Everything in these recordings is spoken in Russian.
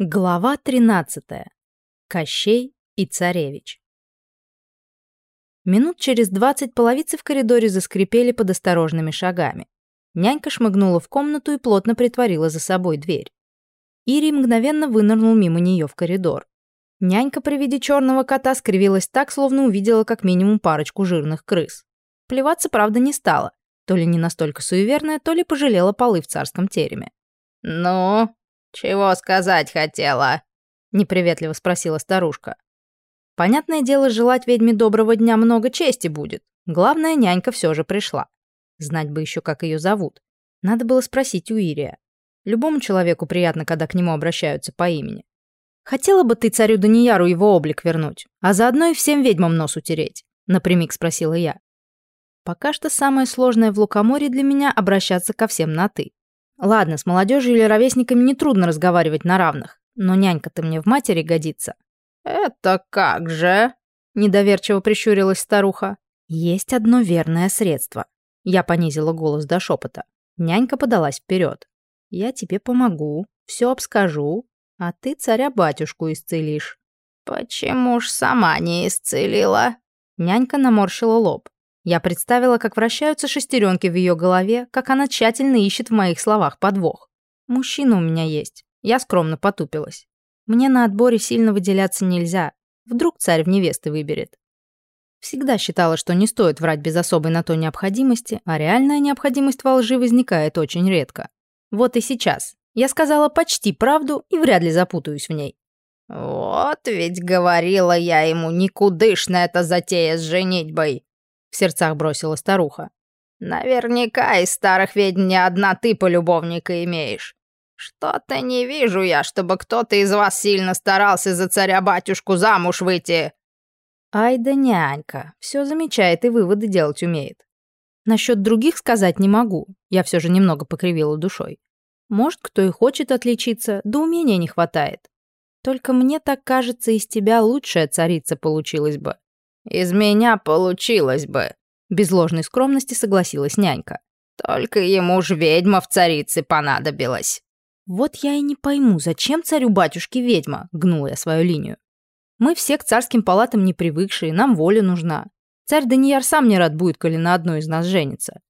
Глава 13. Кощей и царевич. Минут через двадцать половицы в коридоре заскрипели под осторожными шагами. Нянька шмыгнула в комнату и плотно притворила за собой дверь. Ири мгновенно вынырнул мимо нее в коридор. Нянька при виде черного кота скривилась так, словно увидела как минимум парочку жирных крыс. Плеваться, правда, не стала. То ли не настолько суеверная, то ли пожалела полы в царском тереме. «Ну, «Чего сказать хотела?» — неприветливо спросила старушка. Понятное дело, желать ведьме доброго дня много чести будет. Главное, нянька все же пришла. Знать бы еще, как ее зовут. Надо было спросить у Ирия. Любому человеку приятно, когда к нему обращаются по имени. «Хотела бы ты царю Данияру его облик вернуть, а заодно и всем ведьмам нос утереть?» — напрямик спросила я. Пока что самое сложное в Лукоморье для меня — обращаться ко всем на «ты». Ладно, с молодежью или ровесниками нетрудно разговаривать на равных, но нянька-то мне в матери годится. «Это как же?» — недоверчиво прищурилась старуха. «Есть одно верное средство». Я понизила голос до шепота. Нянька подалась вперед. «Я тебе помогу, все обскажу, а ты царя-батюшку исцелишь». «Почему ж сама не исцелила?» Нянька наморщила лоб. Я представила, как вращаются шестеренки в ее голове, как она тщательно ищет в моих словах подвох. Мужчина у меня есть. Я скромно потупилась. Мне на отборе сильно выделяться нельзя. Вдруг царь в невесты выберет. Всегда считала, что не стоит врать без особой на то необходимости, а реальная необходимость во лжи возникает очень редко. Вот и сейчас. Я сказала почти правду и вряд ли запутаюсь в ней. «Вот ведь говорила я ему, никудышная эта затея с женитьбой в сердцах бросила старуха. «Наверняка из старых ведьм не одна ты полюбовника имеешь. Что-то не вижу я, чтобы кто-то из вас сильно старался за царя-батюшку замуж выйти». Ай да нянька, все замечает и выводы делать умеет. Насчет других сказать не могу, я все же немного покривила душой. Может, кто и хочет отличиться, да умения не хватает. Только мне так кажется, из тебя лучшая царица получилась бы. «Из меня получилось бы», — без ложной скромности согласилась нянька. «Только ему ж ведьма в царице понадобилась». «Вот я и не пойму, зачем царю-батюшке ведьма?» — гнула я свою линию. «Мы все к царским палатам не привыкшие, нам воля нужна. Царь Данияр сам не рад будет, коли на одной из нас женится».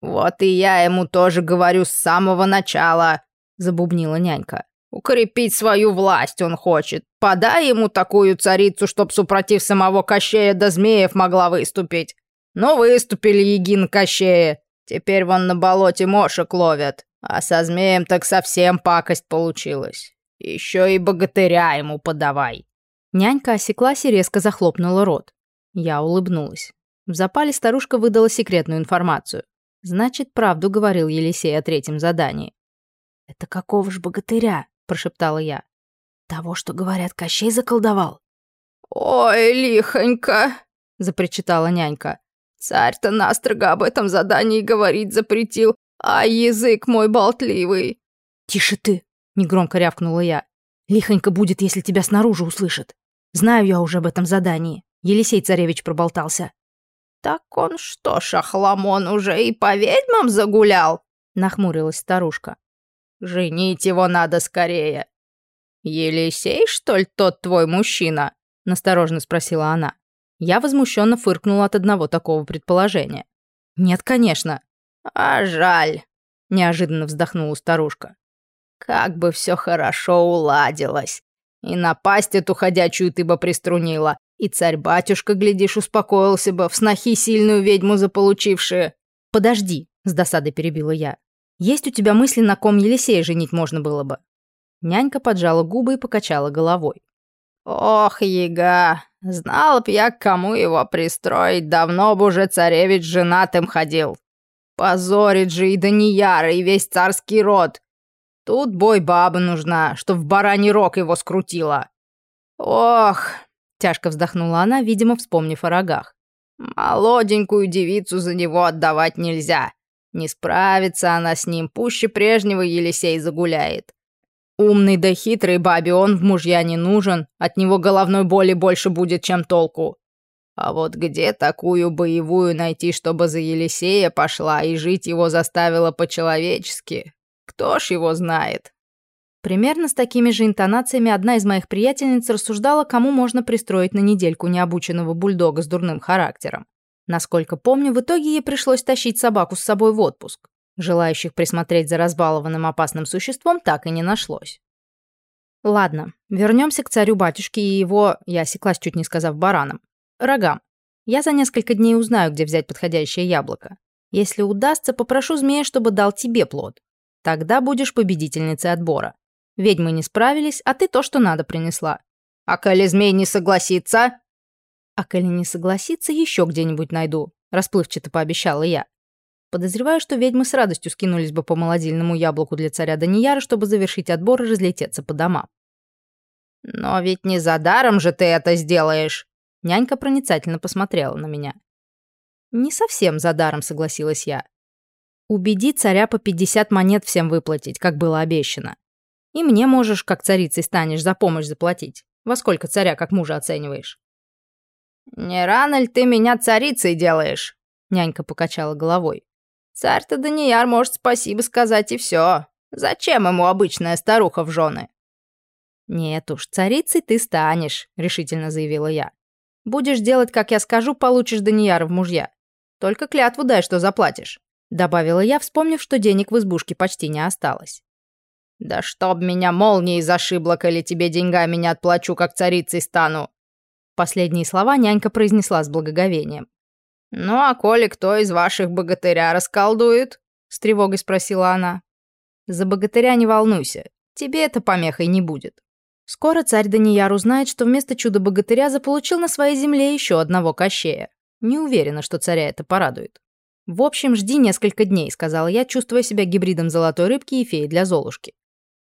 «Вот и я ему тоже говорю с самого начала», — забубнила нянька. Укрепить свою власть он хочет. Подай ему такую царицу, чтоб супротив самого Кощея до Змеев могла выступить. Ну, выступили Егин Кощея. Теперь вон на болоте мошек ловят. А со Змеем так совсем пакость получилась. Еще и богатыря ему подавай». Нянька осеклась и резко захлопнула рот. Я улыбнулась. В запале старушка выдала секретную информацию. Значит, правду говорил Елисей о третьем задании. «Это какого ж богатыря?» Прошептала я. «Того, что, говорят, Кощей заколдовал?» «Ой, лихонько!» — запричитала нянька. «Царь-то настрого об этом задании говорить запретил, а язык мой болтливый». «Тише ты!» — негромко рявкнула я. «Лихонько будет, если тебя снаружи услышат. Знаю я уже об этом задании. Елисей царевич проболтался». «Так он что, шахламон, уже и по ведьмам загулял?» — нахмурилась старушка. Женить его надо скорее. Елисей, что ли, тот твой мужчина? Насторожно спросила она. Я возмущенно фыркнула от одного такого предположения. Нет, конечно. А жаль, неожиданно вздохнула старушка. Как бы все хорошо уладилось. И напасть эту ходячую ты бы приструнила, и царь-батюшка, глядишь, успокоился бы, в снохи сильную ведьму заполучившие. «Подожди», — с досадой перебила я. Есть у тебя мысли, на ком Елисея женить можно было бы?» Нянька поджала губы и покачала головой. «Ох, яга, знал б я, к кому его пристроить, давно бы уже царевич женатым ходил. Позорит же и Данияра, и весь царский род. Тут бой баба нужна, чтоб в бараний рог его скрутила. Ох!» — тяжко вздохнула она, видимо, вспомнив о рогах. «Молоденькую девицу за него отдавать нельзя. Не справится она с ним, пуще прежнего Елисей загуляет. Умный да хитрый бабе он в мужья не нужен, от него головной боли больше будет, чем толку. А вот где такую боевую найти, чтобы за Елисея пошла и жить его заставила по-человечески? Кто ж его знает? Примерно с такими же интонациями одна из моих приятельниц рассуждала, кому можно пристроить на недельку необученного бульдога с дурным характером. Насколько помню, в итоге ей пришлось тащить собаку с собой в отпуск. Желающих присмотреть за разбалованным опасным существом так и не нашлось. Ладно, вернемся к царю-батюшке и его, я осеклась, чуть не сказав баранам, рогам. Я за несколько дней узнаю, где взять подходящее яблоко. Если удастся, попрошу змея, чтобы дал тебе плод. Тогда будешь победительницей отбора. Ведьмы не справились, а ты то, что надо, принесла. А коли змей не согласится? А коли не согласится, еще где-нибудь найду, расплывчато пообещала я. Подозреваю, что ведьмы с радостью скинулись бы по молодильному яблоку для царя Данияра, чтобы завершить отбор и разлететься по домам. «Но ведь не за даром же ты это сделаешь!» Нянька проницательно посмотрела на меня. «Не совсем за даром», — согласилась я. «Убеди царя по 50 монет всем выплатить, как было обещано. И мне можешь, как царицей станешь, за помощь заплатить. Во сколько царя как мужа оцениваешь?» «Не рано ли ты меня царицей делаешь?» Нянька покачала головой. Царь-то Данияр может спасибо сказать и все. Зачем ему обычная старуха в жены? «Нет уж, царицей ты станешь», — решительно заявила я. «Будешь делать, как я скажу, получишь Данияра в мужья. Только клятву дай, что заплатишь», — добавила я, вспомнив, что денег в избушке почти не осталось. «Да чтоб меня молнией зашибло, коли тебе деньгами не отплачу, как царицей стану!» Последние слова нянька произнесла с благоговением. «Ну а коли кто из ваших богатыря расколдует?» — с тревогой спросила она. «За богатыря не волнуйся, тебе это помехой не будет. Скоро царь Данияр узнает, что вместо чуда-богатыря заполучил на своей земле еще одного кощея. Не уверена, что царя это порадует. В общем, жди несколько дней», — сказала я, чувствуя себя гибридом золотой рыбки и феи для Золушки.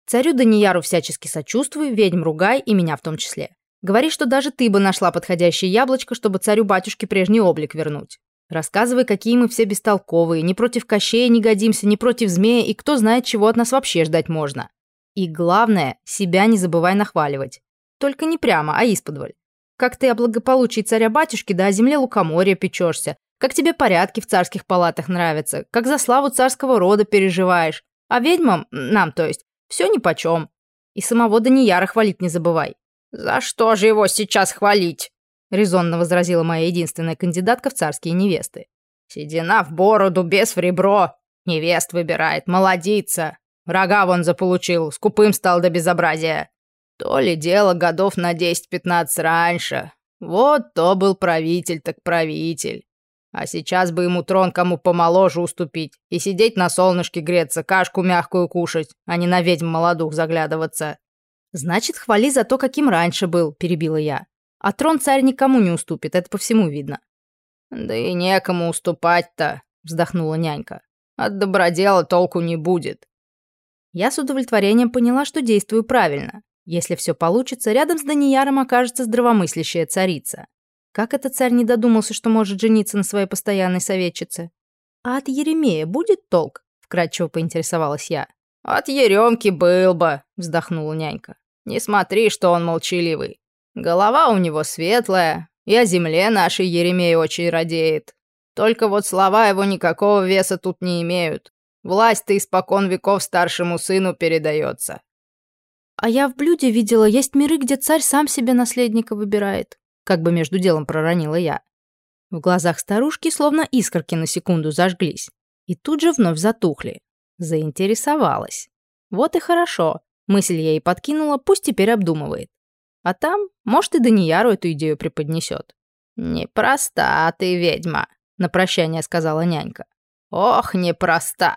Царю Данияру всячески сочувствуй, ведьм ругай, и меня в том числе. Говори, что даже ты бы нашла подходящее яблочко, чтобы царю-батюшке прежний облик вернуть. Рассказывай, какие мы все бестолковые, ни против Кощея не годимся, ни против змея, и кто знает, чего от нас вообще ждать можно. И главное, себя не забывай нахваливать. Только не прямо, а исподволь. Как ты о благополучии царя-батюшки да о земле лукоморья печешься, как тебе порядки в царских палатах нравятся, как за славу царского рода переживаешь. А ведьмам, нам то есть, все нипочем. И самого Данияра хвалить не забывай. «За что же его сейчас хвалить?» — резонно возразила моя единственная кандидатка в царские невесты. «Седина в бороду, без в ребро. Невест выбирает, молодица. Рога вон заполучил, скупым стал до безобразия. То ли дело годов на 10-15 раньше. Вот то был правитель так правитель. А сейчас бы ему трон кому помоложе уступить и сидеть на солнышке греться, кашку мягкую кушать, а не на ведьм молодух заглядываться. «Значит, хвали за то, каким раньше был», — перебила я. «А трон царь никому не уступит, это по всему видно». «Да и некому уступать-то», — вздохнула нянька. «От добродела толку не будет». Я с удовлетворением поняла, что действую правильно. Если все получится, рядом с Данияром окажется здравомыслящая царица. Как этот царь не додумался, что может жениться на своей постоянной советчице? «А от Еремея будет толк?» — вкратчиво поинтересовалась я. «От Еремки был бы», — вздохнула нянька. «Не смотри, что он молчаливый. Голова у него светлая, и о земле нашей Еремей очень радеет. Только вот слова его никакого веса тут не имеют. Власть-то испокон веков старшему сыну передается». «А я в блюде видела, есть миры, где царь сам себе наследника выбирает», как бы между делом проронила я. В глазах старушки словно искорки на секунду зажглись и тут же вновь затухли. Заинтересовалась. Вот и хорошо. Мысль я ей подкинула, пусть теперь обдумывает. А там, может, и Данияру эту идею преподнесет. «Непроста ты, ведьма», — на прощание сказала нянька. «Ох, непроста».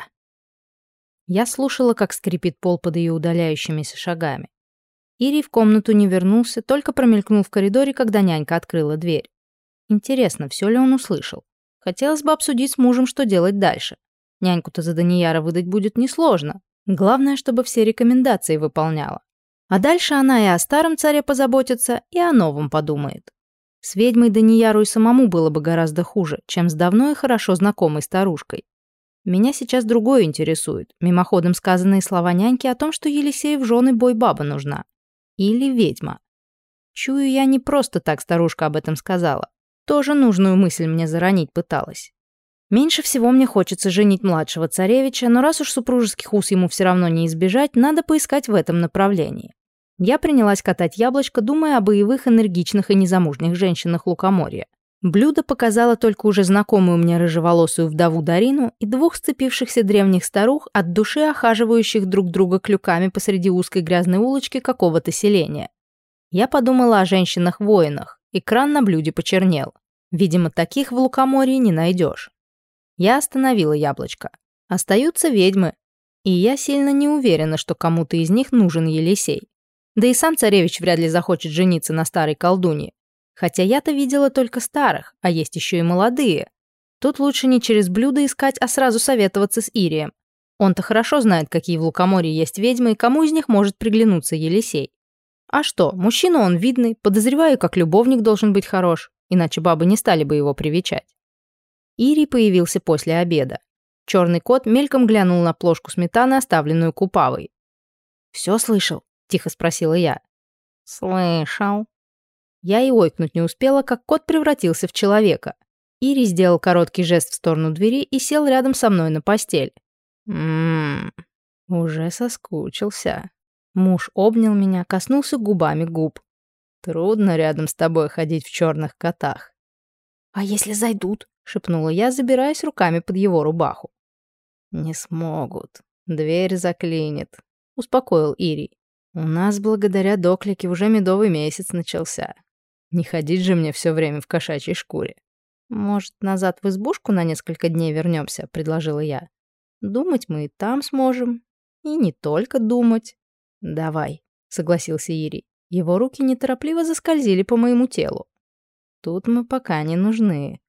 Я слушала, как скрипит пол под ее удаляющимися шагами. Ирий в комнату не вернулся, только промелькнул в коридоре, когда нянька открыла дверь. Интересно, все ли он услышал? Хотелось бы обсудить с мужем, что делать дальше. Няньку-то за Данияра выдать будет несложно. Главное, чтобы все рекомендации выполняла. А дальше она и о старом царе позаботится, и о новом подумает. С ведьмой Данияру и самому было бы гораздо хуже, чем с давно и хорошо знакомой старушкой. Меня сейчас другое интересует, мимоходом сказанные слова няньки о том, что Елисею в жены бой-баба нужна. Или ведьма. Чую, я не просто так старушка об этом сказала. Тоже нужную мысль мне заронить пыталась. Меньше всего мне хочется женить младшего царевича, но раз уж супружеских уз ему все равно не избежать, надо поискать в этом направлении. Я принялась катать яблочко, думая о боевых, энергичных и незамужних женщинах Лукоморья. Блюдо показало только уже знакомую мне рыжеволосую вдову Дарину и двух сцепившихся древних старух, от души охаживающих друг друга клюками посреди узкой грязной улочки какого-то селения. Я подумала о женщинах-воинах, экран на блюде почернел. Видимо, таких в Лукоморье не найдешь. Я остановила яблочко. Остаются ведьмы. И я сильно не уверена, что кому-то из них нужен Елисей. Да и сам царевич вряд ли захочет жениться на старой колдуне. Хотя я-то видела только старых, а есть еще и молодые. Тут лучше не через блюдо искать, а сразу советоваться с Ирием. Он-то хорошо знает, какие в Лукоморье есть ведьмы и кому из них может приглянуться Елисей. А что, мужчина он видный, подозреваю, как любовник должен быть хорош, иначе бабы не стали бы его привечать. Ирий появился после обеда. Черный кот мельком глянул на плошку сметаны, оставленную Купавой. «Все слышал?» — тихо спросила я. «Слышал». Я и ойкнуть не успела, как кот превратился в человека. Ири сделал короткий жест в сторону двери и сел рядом со мной на постель. Ммм, уже соскучился. Муж обнял меня, коснулся губами губ. Трудно рядом с тобой ходить в черных котах. «А если зайдут?» — шепнула я, забираясь руками под его рубаху. «Не смогут. Дверь заклинит», — успокоил Ирий. «У нас благодаря доклике уже медовый месяц начался. Не ходить же мне все время в кошачьей шкуре». «Может, назад в избушку на несколько дней вернемся?» — предложила я. «Думать мы и там сможем. И не только думать». «Давай», — согласился Ирий. Его руки неторопливо заскользили по моему телу. Тут мы пока не нужны.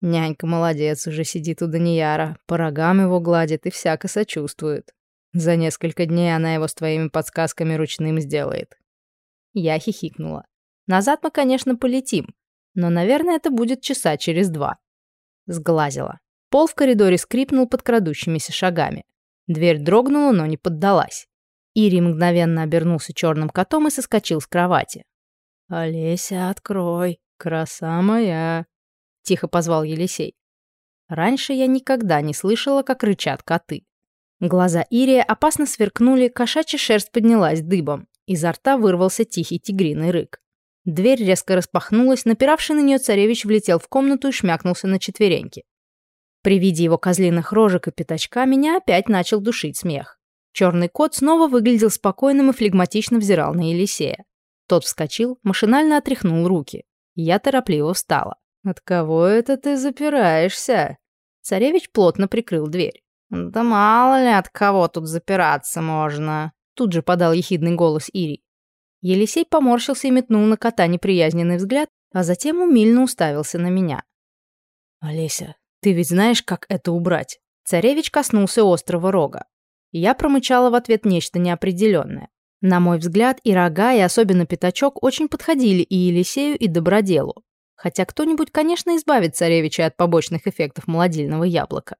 Нянька молодец, уже сидит у Данияра, по рогам его гладит и всяко сочувствует. За несколько дней она его с твоими подсказками ручным сделает. Я хихикнула. Назад мы, конечно, полетим, но, наверное, это будет часа через два. Сглазила. Пол в коридоре скрипнул под крадущимися шагами. Дверь дрогнула, но не поддалась. Ири мгновенно обернулся черным котом и соскочил с кровати. «Олеся, открой!» «Краса моя!» — тихо позвал Елисей. Раньше я никогда не слышала, как рычат коты. Глаза Ирия опасно сверкнули, кошачья шерсть поднялась дыбом. Изо рта вырвался тихий тигриный рык. Дверь резко распахнулась, напиравший на нее царевич влетел в комнату и шмякнулся на четвереньки. При виде его козлиных рожек и пятачка меня опять начал душить смех. Черный кот снова выглядел спокойным и флегматично взирал на Елисея. Тот вскочил, машинально отряхнул руки. Я торопливо встала. «От кого это ты запираешься?» Царевич плотно прикрыл дверь. «Да мало ли от кого тут запираться можно», тут же подал ехидный голос Ири. Елисей поморщился и метнул на кота неприязненный взгляд, а затем умильно уставился на меня. «Олеся, ты ведь знаешь, как это убрать?» Царевич коснулся острого рога. Я промычала в ответ нечто неопределенное. На мой взгляд, и рога, и особенно пятачок очень подходили и Елисею, и Доброделу. Хотя кто-нибудь, конечно, избавит царевича от побочных эффектов молодильного яблока.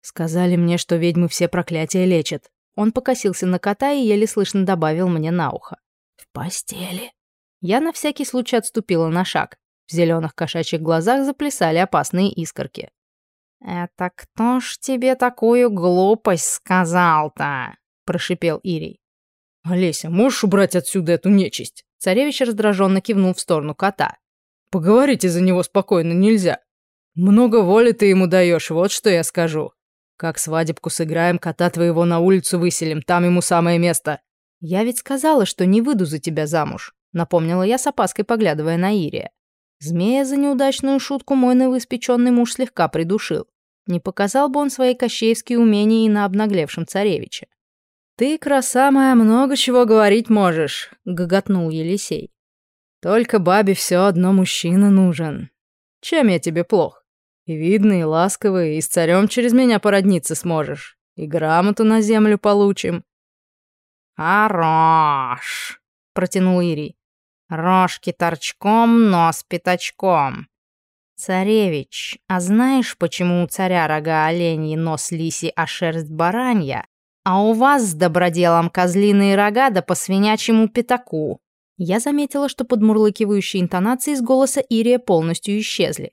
Сказали мне, что ведьмы все проклятия лечат. Он покосился на кота и еле слышно добавил мне на ухо. «В постели». Я на всякий случай отступила на шаг. В зеленых кошачьих глазах заплясали опасные искорки. «Это кто ж тебе такую глупость сказал-то?» – прошипел Ирий. «Олеся, можешь убрать отсюда эту нечисть?» Царевич раздраженно кивнул в сторону кота. «Поговорить из-за него спокойно нельзя. Много воли ты ему даешь, вот что я скажу. Как свадебку сыграем, кота твоего на улицу выселим, там ему самое место». «Я ведь сказала, что не выйду за тебя замуж», напомнила я с опаской, поглядывая на Ирия. Змея за неудачную шутку мой новоиспеченный муж слегка придушил. Не показал бы он свои кощеевские умения и на обнаглевшем царевиче. «Ты, краса моя, много чего говорить можешь», — гоготнул Елисей. «Только бабе все одно мужчина нужен. Чем я тебе плох? И видный, и ласковый, и с царем через меня породниться сможешь, и грамоту на землю получим». «Хорош!» — протянул Ирий. «Рожки торчком, нос пятачком. Царевич, а знаешь, почему у царя рога оленьи, нос лиси, а шерсть баранья, а у вас с доброделом козлиные рога да по свинячьему пятаку». Я заметила, что подмурлыкивающие интонации из голоса Ирия полностью исчезли.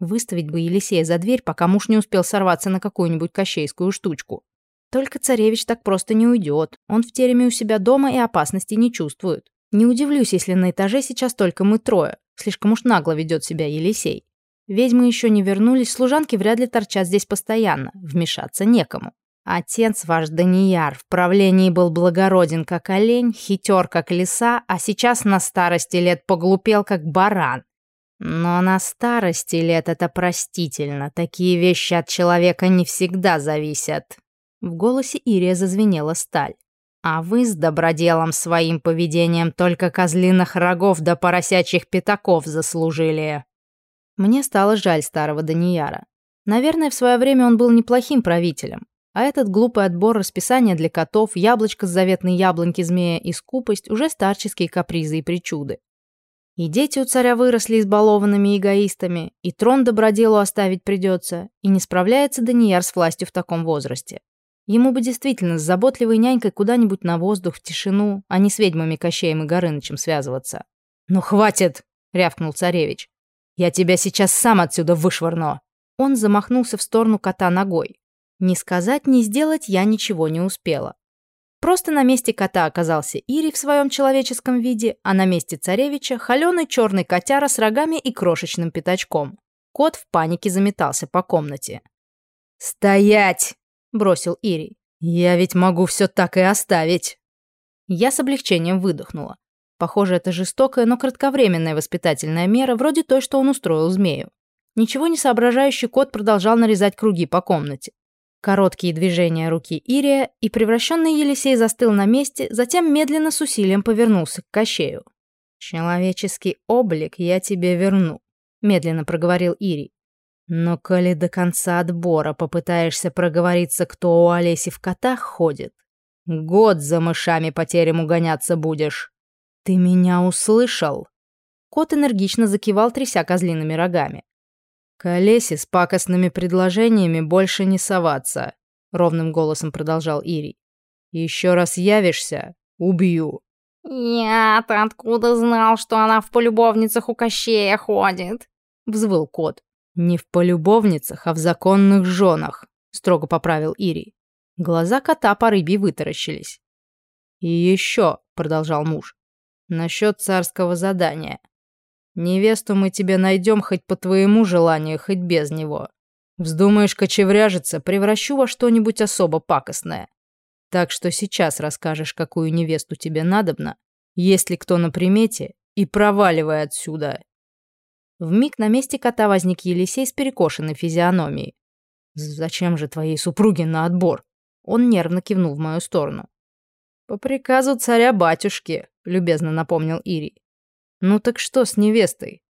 Выставить бы Елисея за дверь, пока муж не успел сорваться на какую-нибудь кощейскую штучку. Только царевич так просто не уйдет. Он в тереме у себя дома и опасности не чувствует. Не удивлюсь, если на этаже сейчас только мы трое. Слишком уж нагло ведет себя Елисей. Ведьмы еще не вернулись, служанки вряд ли торчат здесь постоянно. Вмешаться некому. Отец ваш Данияр в правлении был благороден, как олень, хитер, как лиса, а сейчас на старости лет поглупел, как баран. Но на старости лет это простительно. Такие вещи от человека не всегда зависят. В голосе Ирия зазвенела сталь. А вы с доброделом своим поведением только козлиных рогов да поросячьих пятаков заслужили. Мне стало жаль старого Данияра. Наверное, в свое время он был неплохим правителем. А этот глупый отбор расписания для котов, яблочко с заветной яблоньки змея и скупость уже старческие капризы и причуды. И дети у царя выросли избалованными эгоистами, и трон доброделу оставить придется, и не справляется Данияр с властью в таком возрасте. Ему бы действительно с заботливой нянькой куда-нибудь на воздух, в тишину, а не с ведьмами Кощеем и Горынычем связываться. «Ну хватит!» — рявкнул царевич. «Я тебя сейчас сам отсюда вышвырну!» Он замахнулся в сторону кота ногой. Ни сказать, ни сделать я ничего не успела. Просто на месте кота оказался Ири в своем человеческом виде, а на месте царевича – холеный черный котяра с рогами и крошечным пятачком. Кот в панике заметался по комнате. «Стоять!» – бросил Ири. «Я ведь могу все так и оставить!» Я с облегчением выдохнула. Похоже, это жестокая, но кратковременная воспитательная мера, вроде той, что он устроил змею. Ничего не соображающий кот продолжал нарезать круги по комнате. Короткие движения руки Ирия, и превращенный Елисей застыл на месте, затем медленно с усилием повернулся к Кощею. «Человеческий облик я тебе верну», — медленно проговорил Ирий. «Но коли до конца отбора попытаешься проговориться, кто у Олеси в котах ходит, год за мышами по терему гоняться будешь. Ты меня услышал?» Кот энергично закивал, тряся козлиными рогами. «К Олесе с пакостными предложениями больше не соваться», — ровным голосом продолжал Ирий. «Еще раз явишься — убью». «Я-то откуда знал, что она в полюбовницах у Кощея ходит?» — взвыл кот. «Не в полюбовницах, а в законных женах», — строго поправил Ирий. Глаза кота по рыбе вытаращились. «И еще», — продолжал муж, — «насчет царского задания. Невесту мы тебе найдем хоть по твоему желанию, хоть без него. Вздумаешь кочевряжиться, превращу во что-нибудь особо пакостное. Так что сейчас расскажешь, какую невесту тебе надобно, есть ли кто на примете, и проваливай отсюда». Вмиг на месте кота возник Елисей с перекошенной физиономией. «Зачем же твоей супруге на отбор?» Он нервно кивнул в мою сторону. «По приказу царя-батюшки», — любезно напомнил Ирий. Ну так что с невестой?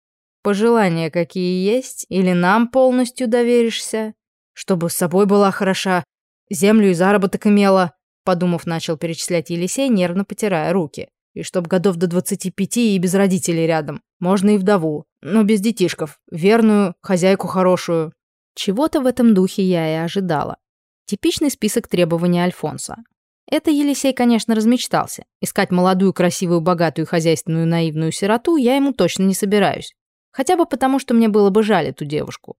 Пожелания какие есть? Или нам полностью доверишься? Чтобы с собой была хороша, землю и заработок имела, подумав, начал перечислять Елисей, нервно потирая руки. И чтоб годов до двадцати пяти и без родителей рядом. Можно и вдову, но без детишков. Верную, хозяйку хорошую. Чего-то в этом духе я и ожидала. Типичный список требований Альфонса. Это Елисей, конечно, размечтался. Искать молодую, красивую, богатую, хозяйственную, наивную сироту я ему точно не собираюсь. Хотя бы потому, что мне было бы жаль эту девушку.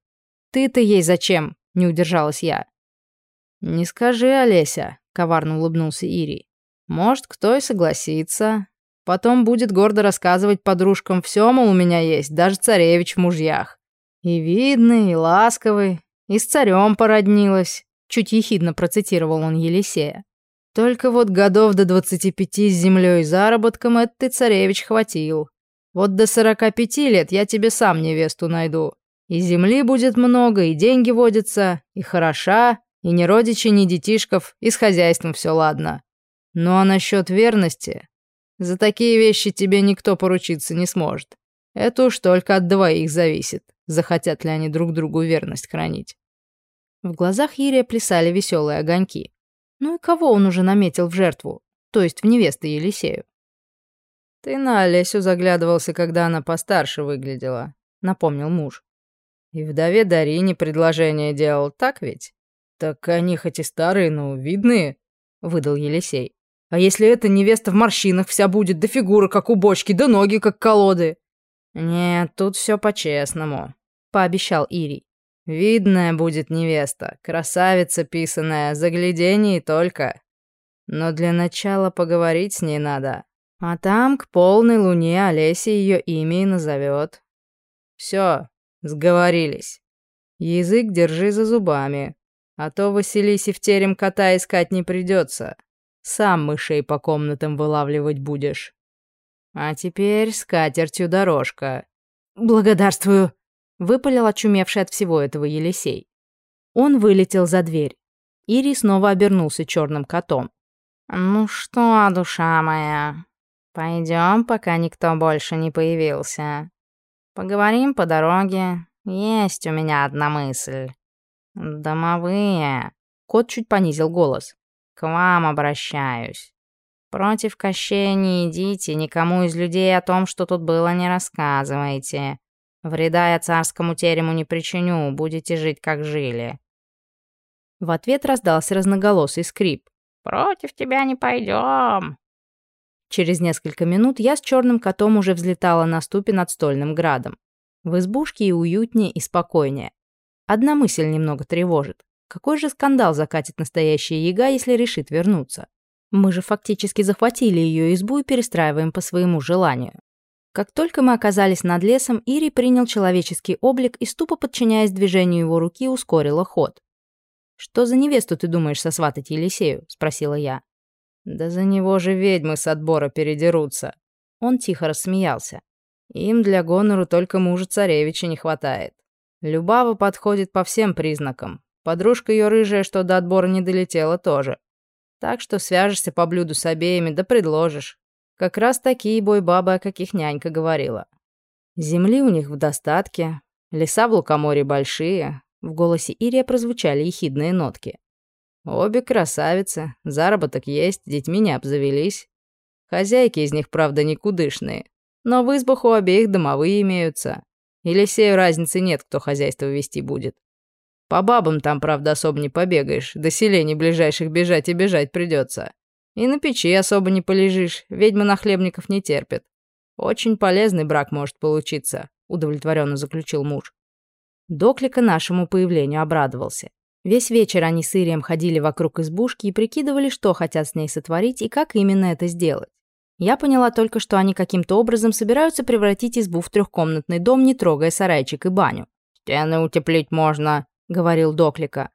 «Ты-то ей зачем?» — не удержалась я. «Не скажи, Олеся», — коварно улыбнулся Ирий. «Может, кто и согласится. Потом будет гордо рассказывать подружкам, все, мол, у меня есть, даже царевич в мужьях. И видный, и ласковый, и с царем породнилась», — чуть ехидно процитировал он Елисея. Только вот годов до 25 с землей и заработком это ты, царевич, хватил. Вот до 45 лет я тебе сам невесту найду. И земли будет много, и деньги водятся, и хороша, и ни родичей, ни детишков, и с хозяйством все ладно. Ну а насчет верности? За такие вещи тебе никто поручиться не сможет. Это уж только от двоих зависит, захотят ли они друг другу верность хранить. В глазах Ирия плясали веселые огоньки. Ну и кого он уже наметил в жертву? То есть в невесты Елисею? «Ты на Олесю заглядывался, когда она постарше выглядела», — напомнил муж. «И вдове Дарине предложение делал, так ведь?» «Так они хоть и старые, но видные», — выдал Елисей. «А если эта невеста в морщинах вся будет, да фигура, как у бочки, да ноги, как колоды?» «Нет, тут все по-честному». пообещал Ирий. «Видная будет невеста, красавица писаная, загляденье только. Но для начала поговорить с ней надо. А там к полной луне Олеся ее имя и назовет. Все, сговорились. Язык держи за зубами, а то Василисе в терем кота искать не придется. Сам мышей по комнатам вылавливать будешь. А теперь с катертью дорожка. Благодарствую, выпалил очумевший от всего этого Елисей. Он вылетел за дверь. Ири снова обернулся черным котом. «Ну что, душа моя, пойдем, пока никто больше не появился. Поговорим по дороге. Есть у меня одна мысль. Домовые...» Кот чуть понизил голос. «К вам обращаюсь. Против Кощея не идите, никому из людей о том, что тут было, не рассказывайте. Вреда я царскому терему не причиню, будете жить, как жили». В ответ раздался разноголосый скрип. «Против тебя не пойдем». Через несколько минут я с черным котом уже взлетала на ступе над стольным градом. В избушке и уютнее, и спокойнее. Одна мысль немного тревожит. Какой же скандал закатит настоящая яга, если решит вернуться? Мы же фактически захватили ее избу и перестраиваем по своему желанию. Как только мы оказались над лесом, Ири принял человеческий облик и, ступо подчиняясь движению его руки, ускорила ход. «Что за невесту ты думаешь сосватать Елисею?» – спросила я. «Да за него же ведьмы с отбора передерутся». Он тихо рассмеялся. «Им для гонору только мужа царевича не хватает. Любава подходит по всем признакам. Подружка ее рыжая, что до отбора не долетела, тоже. Так что свяжешься по блюду с обеими, да предложишь. Как раз такие бой-бабы, о каких нянька говорила. Земли у них в достатке, леса в лукоморье большие. В голосе Ирия прозвучали ехидные нотки. Обе красавицы, заработок есть, детьми не обзавелись. Хозяйки из них, правда, никудышные. Но в избах у обеих домовые имеются. Елисею разницы нет, кто хозяйство вести будет. По бабам там, правда, особо не побегаешь, до селений ближайших бежать и бежать придется. И на печи особо не полежишь, ведьмы нахлебников не терпят. Очень полезный брак может получиться, удовлетворенно заключил муж. Доклика нашему появлению обрадовался. Весь вечер они с Ирием ходили вокруг избушки и прикидывали, что хотят с ней сотворить и как именно это сделать. Я поняла только, что они каким-то образом собираются превратить избу в трехкомнатный дом, не трогая сарайчик и баню. «Стены утеплить можно», говорил Доклика.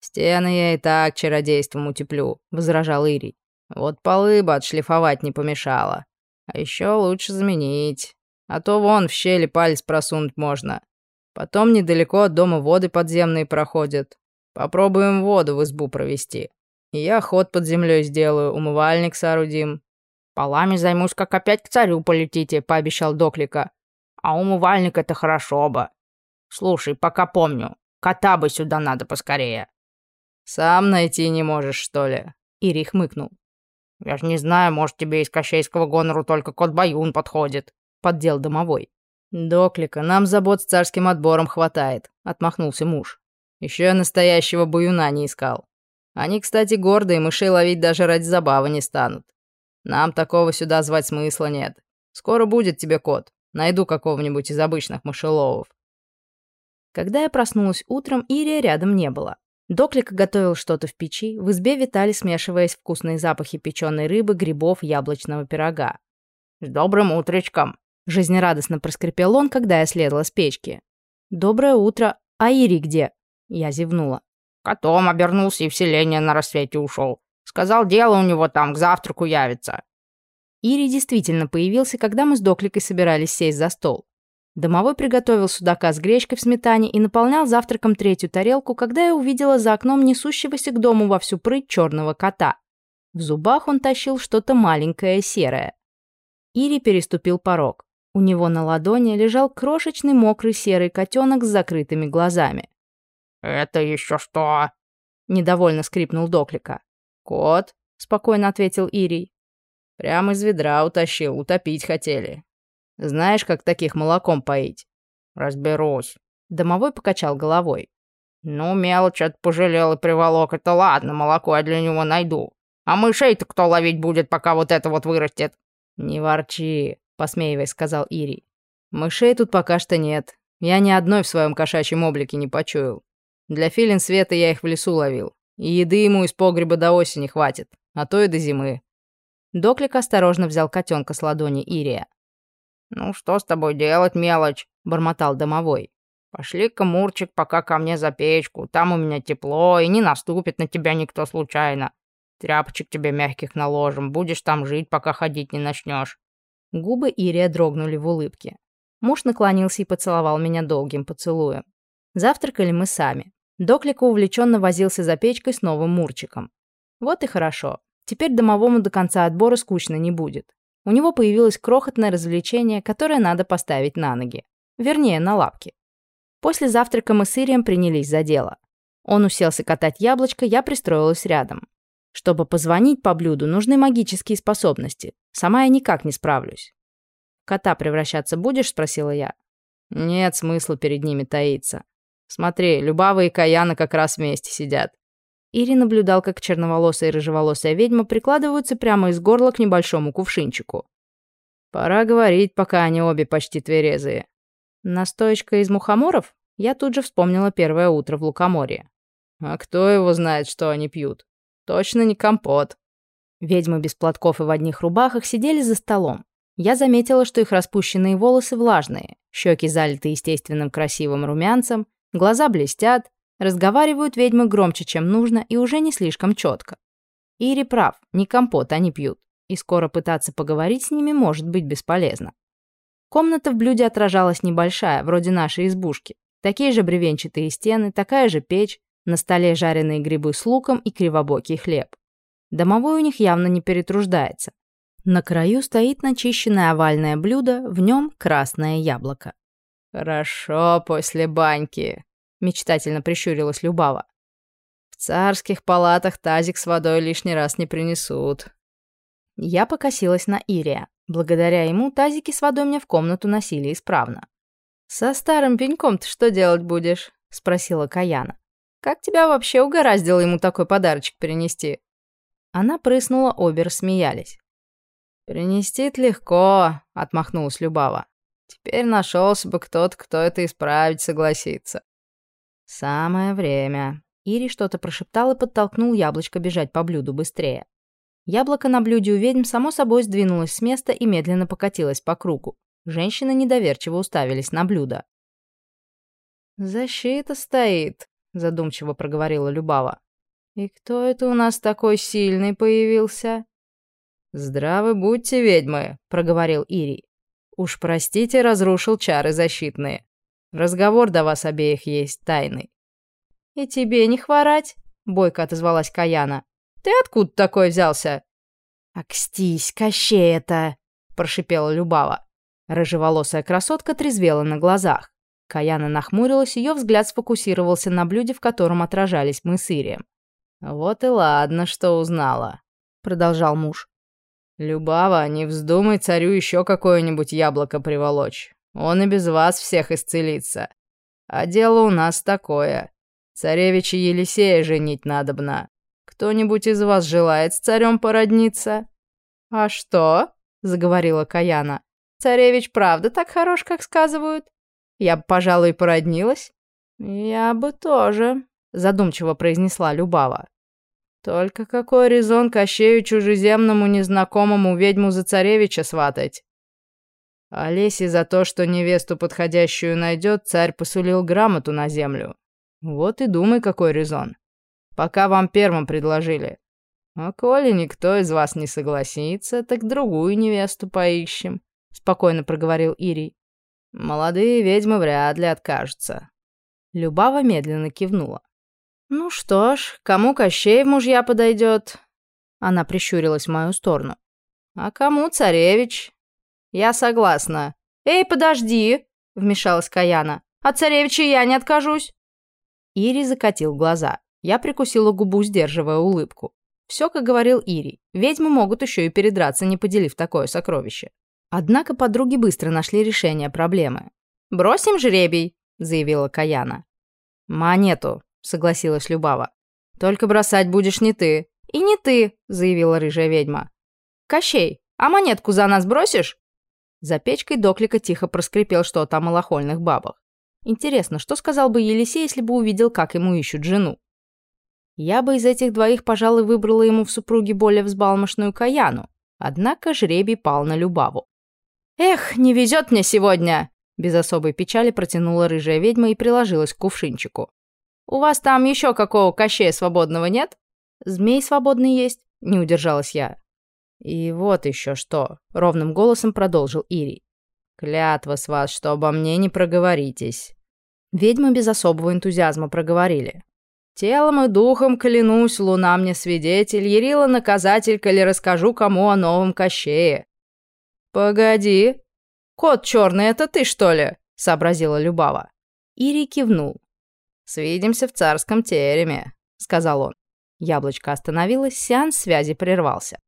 «Стены я и так чародейством утеплю», — возражал Ирий. «Вот полы бы отшлифовать не помешало. А еще лучше заменить. А то вон в щели палец просунуть можно. Потом недалеко от дома воды подземные проходят. Попробуем воду в избу провести. И я ход под землей сделаю, умывальник соорудим». «Полами займусь, как опять к царю полетите», — пообещал Доклика. «А умывальник — это хорошо бы. Слушай, пока помню, Кота бы сюда надо поскорее». «Сам найти не можешь, что ли?» Ири хмыкнул. «Я ж не знаю, может, тебе из кощейского гонору только кот Баюн подходит», — поддел домовой. «Доклика, нам забот с царским отбором хватает», — отмахнулся муж. Еще я настоящего баюна не искал. Они, кстати, гордые, мышей ловить даже ради забавы не станут. Нам такого сюда звать смысла нет. Скоро будет тебе кот. Найду какого-нибудь из обычных мышеловов. Когда я проснулась утром, Ирия рядом не было. Доклик готовил что-то в печи, в избе витали, смешиваясь вкусные запахи печеной рыбы, грибов, яблочного пирога. «С добрым утречком!» — жизнерадостно проскрипел он, когда я следовала с печки. «Доброе утро! А Ири где?» Я зевнула. «Котом обернулся и в селение на рассвете ушел. Сказал, дело у него там, к завтраку явится». Ири действительно появился, когда мы с Докликой собирались сесть за стол. Домовой приготовил судака с гречкой в сметане и наполнял завтраком третью тарелку, когда я увидела за окном несущегося к дому во всю прыть черного кота. В зубах он тащил что-то маленькое серое. Ири переступил порог. У него на ладони лежал крошечный мокрый серый котенок с закрытыми глазами. «Это еще что?» — недовольно скрипнул Доклика. «Кот», — спокойно ответил Ирий. «Прямо из ведра утащил, утопить хотели. Знаешь, как таких молоком поить?» «Разберусь». Домовой покачал головой. «Ну, мелочь от пожалел и приволок, это ладно, молоко я для него найду. А мышей-то кто ловить будет, пока вот это вот вырастет?» «Не ворчи», — посмеиваясь, сказал Ирий. «Мышей тут пока что нет. Я ни одной в своем кошачьем облике не почуял. Для филин света я их в лесу ловил. И еды ему из погреба до осени хватит, а то и до зимы. Доклик осторожно взял котенка с ладони Ирия. «Ну что с тобой делать, мелочь?» — бормотал домовой. «Пошли-ка, Мурчик, пока ко мне за печку. Там у меня тепло, и не наступит на тебя никто случайно. Тряпочек тебе мягких наложим, будешь там жить, пока ходить не начнешь. Губы Ирия дрогнули в улыбке. Муж наклонился и поцеловал меня долгим поцелуем. Завтракали мы сами. Доклика увлеченно возился за печкой с новым Мурчиком. Вот и хорошо. Теперь домовому до конца отбора скучно не будет. У него появилось крохотное развлечение, которое надо поставить на ноги. Вернее, на лапки. После завтрака мы с Ирием принялись за дело. Он уселся катать яблочко, я пристроилась рядом. Чтобы позвонить по блюду, нужны магические способности. Сама я никак не справлюсь. «Кота превращаться будешь?» — спросила я. «Нет смысла перед ними таиться. Смотри, Любава и Каяна как раз вместе сидят». Ири наблюдал, как черноволосая и рыжеволосая ведьма прикладываются прямо из горла к небольшому кувшинчику. «Пора говорить, пока они обе почти тверезые». Настоечка из мухоморов? Я тут же вспомнила первое утро в Лукоморье. «А кто его знает, что они пьют?» Точно не компот. Ведьмы без платков и в одних рубахах сидели за столом. Я заметила, что их распущенные волосы влажные, щеки залиты естественным красивым румянцем, глаза блестят, разговаривают ведьмы громче, чем нужно, и уже не слишком четко. Ири прав, не компот они пьют, и скоро пытаться поговорить с ними может быть бесполезно. Комната в блюде отражалась небольшая, вроде нашей избушки. Такие же бревенчатые стены, такая же печь, на столе жареные грибы с луком и кривобокий хлеб. Домовой у них явно не перетруждается. На краю стоит начищенное овальное блюдо, в нем красное яблоко. «Хорошо после баньки», — мечтательно прищурилась Любава. «В царских палатах тазик с водой лишний раз не принесут». Я покосилась на Ирия. Благодаря ему тазики с водой мне в комнату носили исправно. «Со старым пеньком ты что делать будешь?» — спросила Каяна. Как тебя вообще угораздило ему такой подарочек принести?» Она прыснула, обе рассмеялись. «Принести-то легко», — отмахнулась Любава. «Теперь нашелся бы кто-то, кто это исправить согласится». «Самое время». Ири что-то прошептал и подтолкнул яблочко бежать по блюду быстрее. Яблоко на блюде у ведьм само собой сдвинулось с места и медленно покатилось по кругу. Женщины недоверчиво уставились на блюдо. «Защита стоит», задумчиво проговорила Любава. «И кто это у нас такой сильный появился?» «Здравы будьте, ведьмы», — проговорил Ирий. «Уж простите, разрушил чары защитные. Разговор до вас обеих есть тайный». «И тебе не хворать?» — бойко отозвалась Каяна. «Ты откуда такой взялся?» «Акстись, Кощей это!» — прошипела Любава. Рыжеволосая красотка трезвела на глазах. Каяна нахмурилась, ее взгляд сфокусировался на блюде, в котором отражались мы с Ирием. «Вот и ладно, что узнала», — продолжал муж. «Любава, не вздумай царю еще какое-нибудь яблоко приволочь. Он и без вас всех исцелится. А дело у нас такое. Царевича Елисея женить надобно. Кто-нибудь из вас желает с царем породниться?» «А что?» — заговорила Каяна. «Царевич правда так хорош, как сказывают?» Я бы, пожалуй, породнилась. Я бы тоже, задумчиво произнесла Любава. Только какой резон Кощею чужеземному незнакомому ведьму за царевича сватать? Олесе за то, что невесту подходящую найдет, царь посулил грамоту на землю. Вот и думай, какой резон. Пока вам первым предложили. А коли никто из вас не согласится, так другую невесту поищем, спокойно проговорил Ирий. Молодые ведьмы вряд ли откажутся. Любава медленно кивнула. «Ну что ж, кому Кощей в мужья подойдет?» Она прищурилась в мою сторону. «А кому царевич?» «Я согласна». «Эй, подожди!» — вмешалась Каяна. «От царевича я не откажусь». Ири закатил глаза. Я прикусила губу, сдерживая улыбку. Все, как говорил Ири. Ведьмы могут еще и передраться, не поделив такое сокровище. Однако подруги быстро нашли решение проблемы. «Бросим жребий», — заявила Каяна. «Монету», — согласилась Любава. «Только бросать будешь не ты». «И не ты», — заявила рыжая ведьма. «Кощей, а монетку за нас бросишь?» За печкой Доклика тихо проскрипел что-то о малохольных бабах. Интересно, что сказал бы Елисей, если бы увидел, как ему ищут жену? Я бы из этих двоих, пожалуй, выбрала ему в супруге более взбалмошную Каяну. Однако жребий пал на Любаву. «Эх, не везет мне сегодня!» Без особой печали протянула рыжая ведьма и приложилась к кувшинчику. «У вас там еще какого кощея свободного нет?» «Змей свободный есть», — не удержалась я. «И вот еще что», — ровным голосом продолжил Ирий. «Клятва с вас, что обо мне не проговоритесь». Ведьмы без особого энтузиазма проговорили. «Телом и духом клянусь, луна мне свидетель, Ярила наказатель, коли расскажу кому о новом Кощее». «Погоди, кот черный, это ты, что ли?» — сообразила Любава. Ири кивнул. «Свидимся в царском тереме», — сказал он. Яблочко остановилось, сеанс связи прервался.